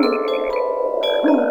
Mm-hmm.